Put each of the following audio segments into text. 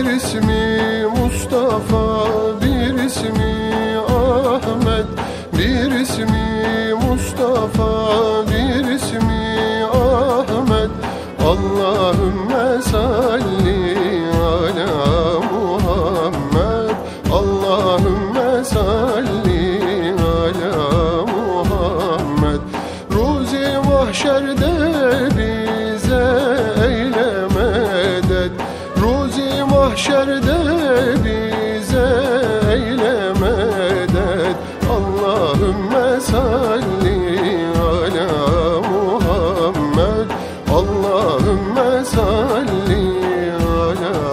Bir ismi Mustafa Bir ismi Ahmet Bir ismi Mustafa Bir ismi Ahmet Allahümme salli ala Muhammed. Allahümme salli ala Muhammed. Ruzi mahşerde mahşerde bize eyle medet Allahümme salli ala Muhammed. Allahümme salli ala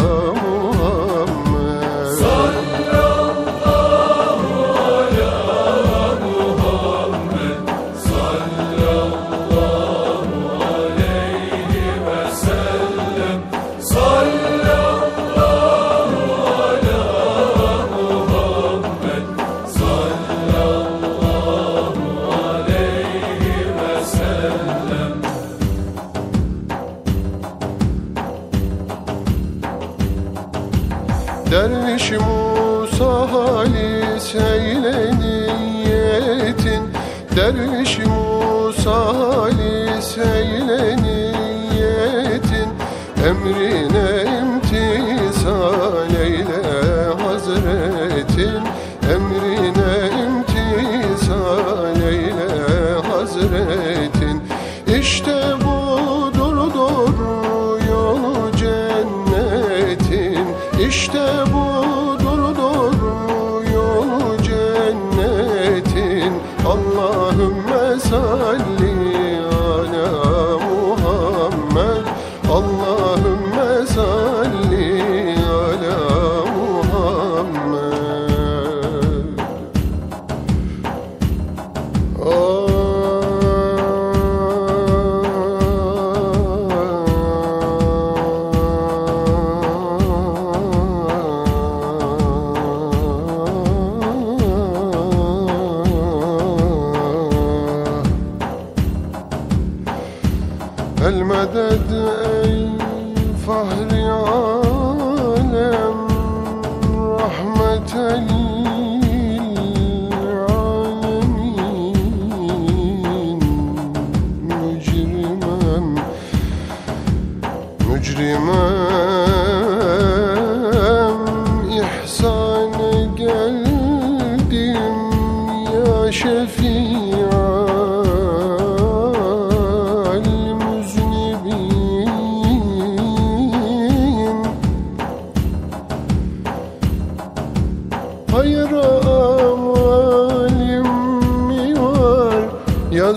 Derviş Musa halis eyledi niyetin Derviş Musa halis eyledi niyetin Emrine imtisal eyle Hazretin Emrine imtisal eyle Hazretin İşte budur İşte Helmeded ey fahri alem Rahmetel alemin. Mücrimem Mücrimem İhsan geldim ya şefim. Hayır amalim mi var? Ya